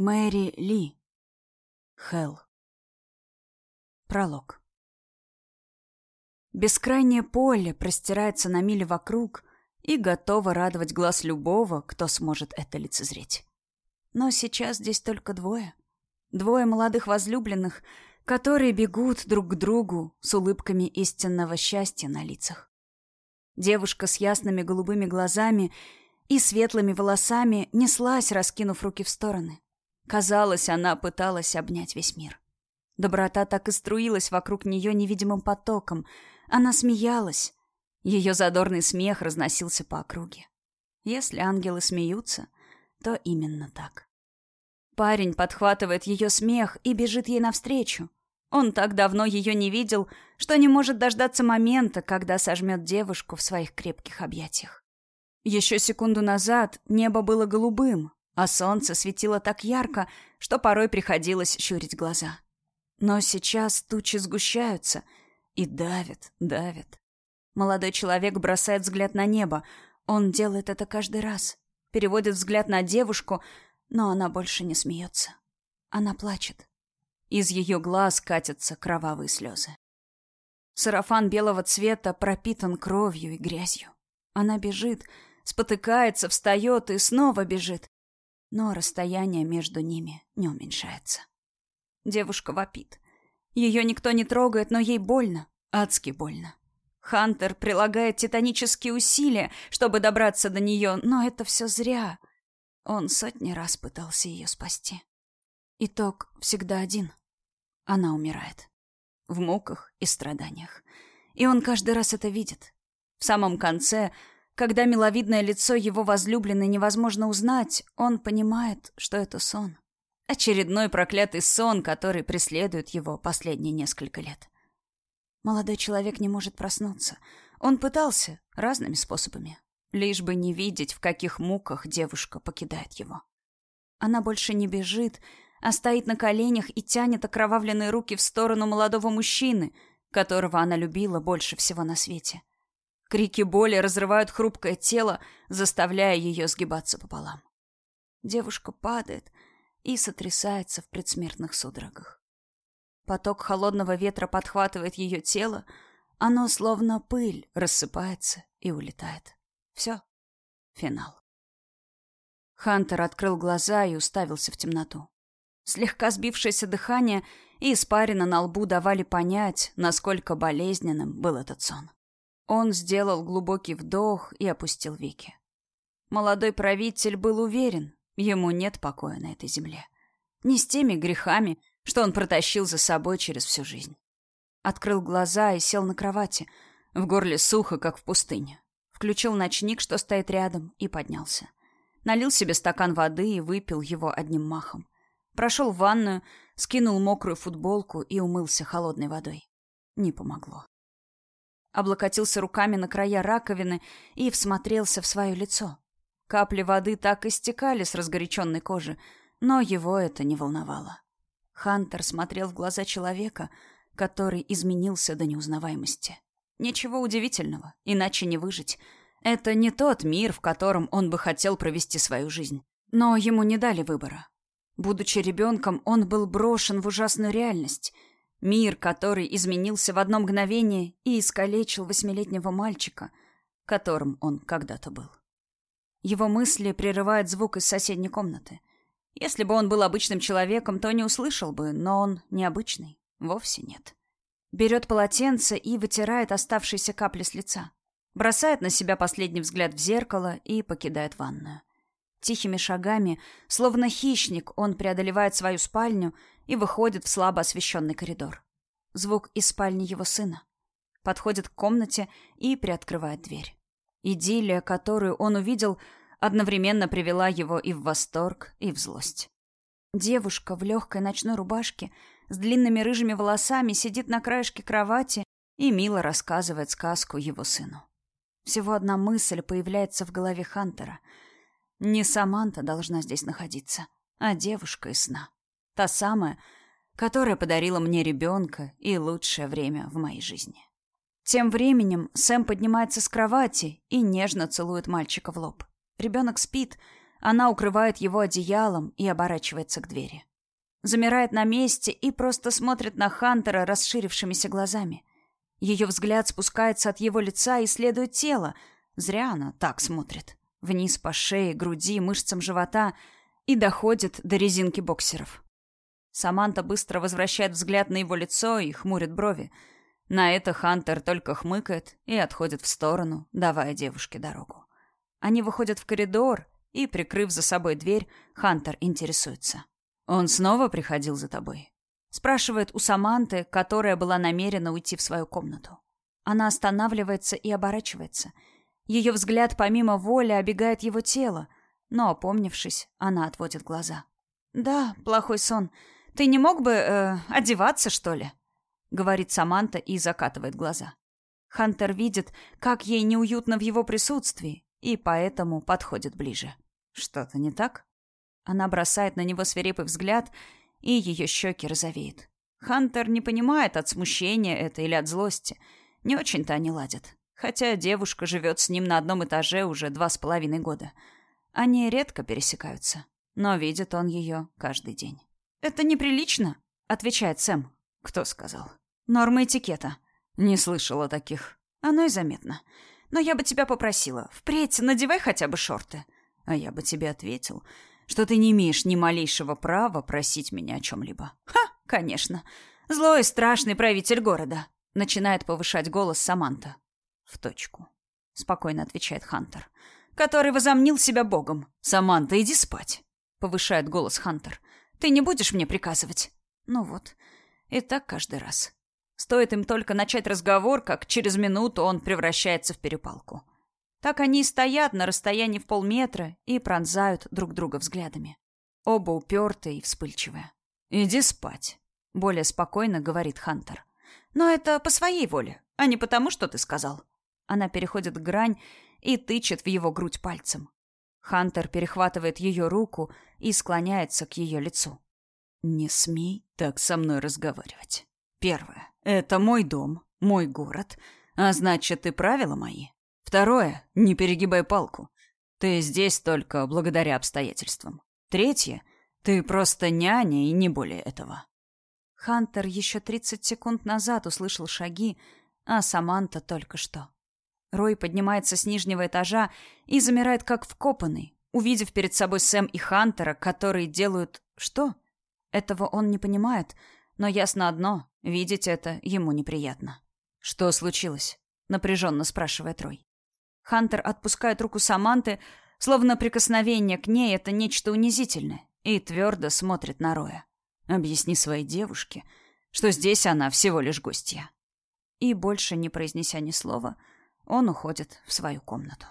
Мэри Ли. Хелл. Пролог. Бескрайнее поле простирается на мили вокруг и готово радовать глаз любого, кто сможет это лицезреть. Но сейчас здесь только двое. Двое молодых возлюбленных, которые бегут друг к другу с улыбками истинного счастья на лицах. Девушка с ясными голубыми глазами и светлыми волосами неслась, раскинув руки в стороны. Казалось, она пыталась обнять весь мир. Доброта так и струилась вокруг нее невидимым потоком. Она смеялась. Ее задорный смех разносился по округе. Если ангелы смеются, то именно так. Парень подхватывает ее смех и бежит ей навстречу. Он так давно ее не видел, что не может дождаться момента, когда сожмет девушку в своих крепких объятиях. Еще секунду назад небо было голубым, а солнце светило так ярко, что порой приходилось щурить глаза. Но сейчас тучи сгущаются и давят, давят. Молодой человек бросает взгляд на небо. Он делает это каждый раз. Переводит взгляд на девушку, но она больше не смеется. Она плачет. Из ее глаз катятся кровавые слезы. Сарафан белого цвета пропитан кровью и грязью. Она бежит, спотыкается, встает и снова бежит но расстояние между ними не уменьшается. Девушка вопит. Ее никто не трогает, но ей больно, адски больно. Хантер прилагает титанические усилия, чтобы добраться до нее, но это все зря. Он сотни раз пытался ее спасти. Итог всегда один. Она умирает. В муках и страданиях. И он каждый раз это видит. В самом конце когда миловидное лицо его возлюбленной невозможно узнать, он понимает, что это сон. Очередной проклятый сон, который преследует его последние несколько лет. Молодой человек не может проснуться. Он пытался разными способами, лишь бы не видеть, в каких муках девушка покидает его. Она больше не бежит, а стоит на коленях и тянет окровавленные руки в сторону молодого мужчины, которого она любила больше всего на свете. Крики боли разрывают хрупкое тело, заставляя ее сгибаться пополам. Девушка падает и сотрясается в предсмертных судорогах. Поток холодного ветра подхватывает ее тело, оно словно пыль рассыпается и улетает. Все. Финал. Хантер открыл глаза и уставился в темноту. Слегка сбившееся дыхание и испарина на лбу давали понять, насколько болезненным был этот сон. Он сделал глубокий вдох и опустил веки. Молодой правитель был уверен, ему нет покоя на этой земле. Не с теми грехами, что он протащил за собой через всю жизнь. Открыл глаза и сел на кровати. В горле сухо, как в пустыне. Включил ночник, что стоит рядом, и поднялся. Налил себе стакан воды и выпил его одним махом. Прошел в ванную, скинул мокрую футболку и умылся холодной водой. Не помогло облокотился руками на края раковины и всмотрелся в свое лицо. Капли воды так и стекали с разгоряченной кожи, но его это не волновало. Хантер смотрел в глаза человека, который изменился до неузнаваемости. Ничего удивительного, иначе не выжить. Это не тот мир, в котором он бы хотел провести свою жизнь. Но ему не дали выбора. Будучи ребенком, он был брошен в ужасную реальность — Мир, который изменился в одно мгновение и искалечил восьмилетнего мальчика, которым он когда-то был. Его мысли прерывает звук из соседней комнаты. Если бы он был обычным человеком, то не услышал бы, но он необычный. Вовсе нет. Берет полотенце и вытирает оставшиеся капли с лица. Бросает на себя последний взгляд в зеркало и покидает ванную. Тихими шагами, словно хищник, он преодолевает свою спальню и выходит в слабо освещенный коридор. Звук из спальни его сына. Подходит к комнате и приоткрывает дверь. Идиллия, которую он увидел, одновременно привела его и в восторг, и в злость. Девушка в легкой ночной рубашке с длинными рыжими волосами сидит на краешке кровати и мило рассказывает сказку его сыну. Всего одна мысль появляется в голове Хантера — не Саманта должна здесь находиться, а девушка из сна. Та самая, которая подарила мне ребенка и лучшее время в моей жизни. Тем временем Сэм поднимается с кровати и нежно целует мальчика в лоб. Ребенок спит, она укрывает его одеялом и оборачивается к двери. Замирает на месте и просто смотрит на Хантера расширившимися глазами. Ее взгляд спускается от его лица и исследует тело. Зря она так смотрит. Вниз по шее, груди, мышцам живота и доходит до резинки боксеров. Саманта быстро возвращает взгляд на его лицо и хмурит брови. На это Хантер только хмыкает и отходит в сторону, давая девушке дорогу. Они выходят в коридор, и, прикрыв за собой дверь, Хантер интересуется. «Он снова приходил за тобой?» Спрашивает у Саманты, которая была намерена уйти в свою комнату. Она останавливается и оборачивается. Ее взгляд помимо воли обегает его тело, но, опомнившись, она отводит глаза. «Да, плохой сон. Ты не мог бы, э, одеваться, что ли?» Говорит Саманта и закатывает глаза. Хантер видит, как ей неуютно в его присутствии, и поэтому подходит ближе. Что-то не так? Она бросает на него свирепый взгляд, и ее щеки розовеют. Хантер не понимает, от смущения это или от злости. Не очень-то они ладят. Хотя девушка живет с ним на одном этаже уже два с половиной года. Они редко пересекаются, но видит он ее каждый день. «Это неприлично», — отвечает Сэм. «Кто сказал?» «Нормы этикета». «Не слышала таких». «Оно и заметно. Но я бы тебя попросила, впредь надевай хотя бы шорты. А я бы тебе ответил, что ты не имеешь ни малейшего права просить меня о чем-либо. Ха, конечно. Злой, страшный правитель города. Начинает повышать голос Саманта. В точку. Спокойно отвечает Хантер. Который возомнил себя богом. Саманта, иди спать. Повышает голос Хантер. Ты не будешь мне приказывать? Ну вот. И так каждый раз. Стоит им только начать разговор, как через минуту он превращается в перепалку. Так они и стоят на расстоянии в полметра и пронзают друг друга взглядами. Оба упертые и вспыльчивые. «Иди спать», — более спокойно говорит Хантер. «Но это по своей воле, а не потому, что ты сказал». Она переходит грань и тычет в его грудь пальцем. Хантер перехватывает ее руку и склоняется к ее лицу. «Не смей так со мной разговаривать. Первое. Это мой дом, мой город, а значит и правила мои. Второе, не перегибай палку. Ты здесь только благодаря обстоятельствам. Третье, ты просто няня и не более этого. Хантер еще 30 секунд назад услышал шаги, а Саманта только что. Рой поднимается с нижнего этажа и замирает как вкопанный, увидев перед собой Сэм и Хантера, которые делают... Что? Этого он не понимает, но ясно одно — видеть это ему неприятно. «Что случилось?» — напряженно спрашивает Рой. Хантер отпускает руку Саманты, словно прикосновение к ней — это нечто унизительное, и твердо смотрит на Роя. «Объясни своей девушке, что здесь она всего лишь гостья». И больше не произнеся ни слова, он уходит в свою комнату.